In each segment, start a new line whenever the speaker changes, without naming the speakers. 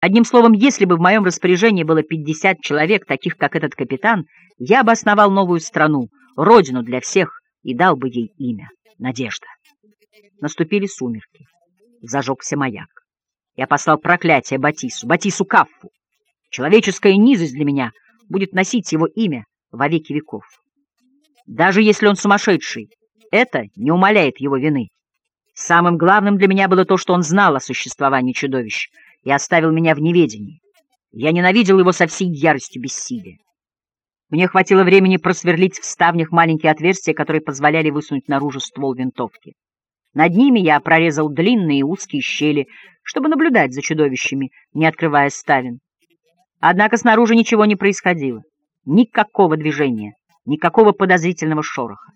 Одним словом, если бы в моем распоряжении было 50 человек, таких как этот капитан, я бы основал новую страну, родину для всех, и дал бы ей имя — Надежда. Наступили сумерки. Зажегся маяк. Я послал проклятие Батису, Батису Каффу. Человеческая низость для меня будет носить его имя во веки веков. Даже если он сумасшедший, это не умаляет его вины. Самым главным для меня было то, что он знал о существовании чудовищ и оставил меня в неведении. Я ненавидел его со всей яростью бессилия. Мне хватило времени просверлить в ставнях маленькие отверстия, которые позволяли высунуть наружу ствол винтовки. Над ними я прорезал длинные узкие щели, чтобы наблюдать за чудовищами, не открывая ставен. Однако снаружи ничего не происходило. Никакого движения, никакого подозрительного шороха.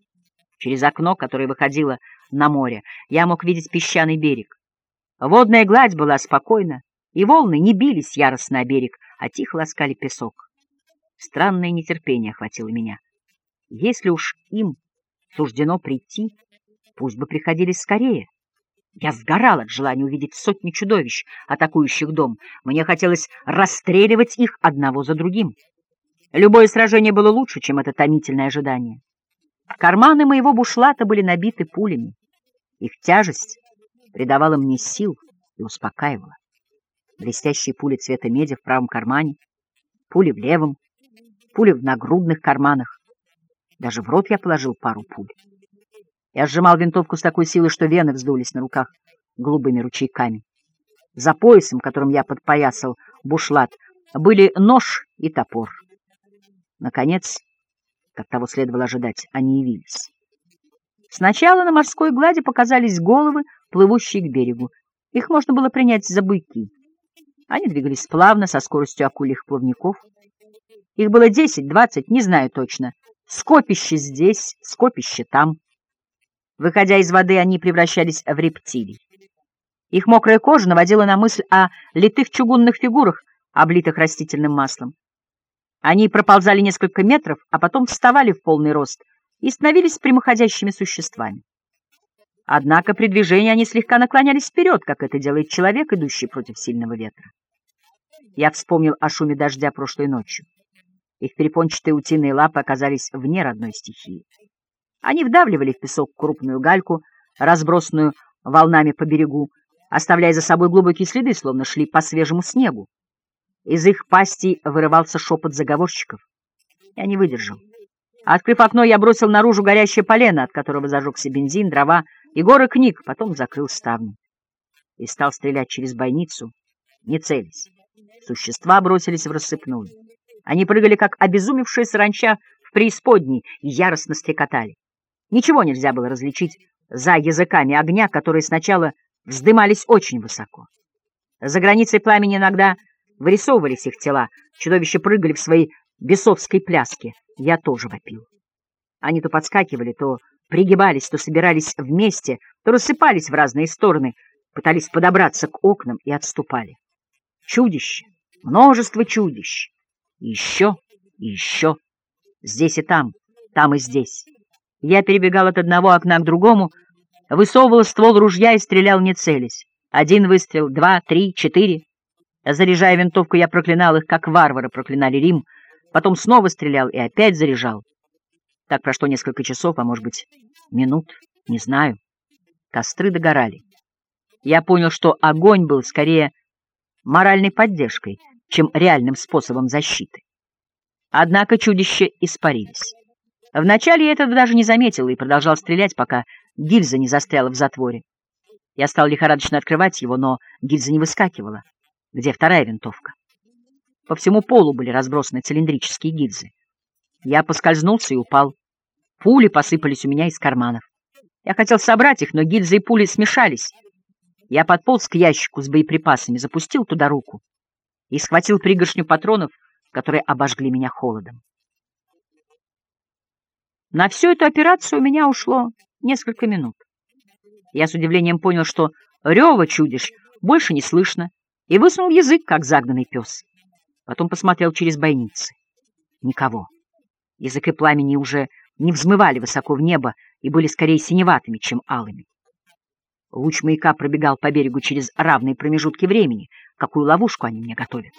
Через окно, которое выходило на море, я мог видеть песчаный берег. Водная гладь была спокойна, и волны не бились яростно о берег, а тихо ласкали песок. Странное нетерпение охватило меня. Если уж им суждено прийти, пусть бы приходили скорее. Я сгорал от желания увидеть сотни чудовищ, атакующих дом. Мне хотелось расстреливать их одного за другим. Любое сражение было лучше, чем это томительное ожидание. Карманы моего бушлата были набиты пулями. Их тяжесть придавала мне сил и успокаивала. Блестящие пули цвета меди в правом кармане, пули в левом, пули в нагрудных карманах. Даже в рот я положил пару пуль. Я сжимал винтовку с такой силой, что вены вздулись на руках голубыми ручейками. За поясом, которым я подпоясал бушлат, были нож и топор. Наконец, как того следовало ожидать, они явились. Сначала на морской глади показались головы, плывущие к берегу. Их можно было принять за быки. Они двигались плавно, со скоростью акульих плавников. Их было десять, двадцать, не знаю точно. Скопище здесь, скопище там. Выходя из воды, они превращались в рептилий. Их мокрая кожа наводила на мысль о литых чугунных фигурах, облитых растительным маслом. Они проползали несколько метров, а потом вставали в полный рост и становились прямоходящими существами. Однако при движении они слегка наклонялись вперед, как это делает человек, идущий против сильного ветра. Я вспомнил о шуме дождя прошлой ночью. Их перепончатые утиные лапы оказались вне родной стихии. Они вдавливали в песок крупную гальку, разбросанную волнами по берегу, оставляя за собой глубокие следы, словно шли по свежему снегу. Из их пастей вырывался шепот заговорщиков. Я не выдержал. Открыв окно, я бросил наружу горящее полено, от которого зажегся бензин, дрова и горы книг, потом закрыл ставни. И стал стрелять через бойницу, не целясь. Существа бросились в рассыпную. Они прыгали, как обезумевшие саранча в преисподней, и яростно стрекотали. Ничего нельзя было различить за языками огня, которые сначала вздымались очень высоко. За границей пламени иногда вырисовывались их тела, чудовища прыгали в своей бесовской пляске. Я тоже вопил. Они то подскакивали, то пригибались, то собирались вместе, то рассыпались в разные стороны, пытались подобраться к окнам и отступали. Чудище, множество чудищ. Еще, еще. Здесь и там, там и здесь. Я перебегал от одного окна к другому, высовывал ствол ружья и стрелял не целясь. Один выстрел, два, три, четыре. Заряжая винтовку, я проклинал их, как варвары проклинали Рим, потом снова стрелял и опять заряжал. Так прошло несколько часов, а может быть, минут, не знаю. Костры догорали. Я понял, что огонь был скорее моральной поддержкой, чем реальным способом защиты. Однако чудища испарились. Вначале я этого даже не заметил и продолжал стрелять, пока гильза не застряла в затворе. Я стал лихорадочно открывать его, но гильза не выскакивала. Где вторая винтовка? По всему полу были разбросаны цилиндрические гильзы. Я поскользнулся и упал. Пули посыпались у меня из карманов. Я хотел собрать их, но гильзы и пули смешались. Я подполз к ящику с боеприпасами, запустил туда руку и схватил пригоршню патронов, которые обожгли меня холодом. На всю эту операцию у меня ушло несколько минут. Я с удивлением понял, что рева чудищ больше не слышно, и высунул язык, как загнанный пес. Потом посмотрел через бойницы. Никого. Язык и пламени уже не взмывали высоко в небо и были скорее синеватыми, чем алыми. Луч маяка пробегал по берегу через равные промежутки времени, какую ловушку они мне готовят.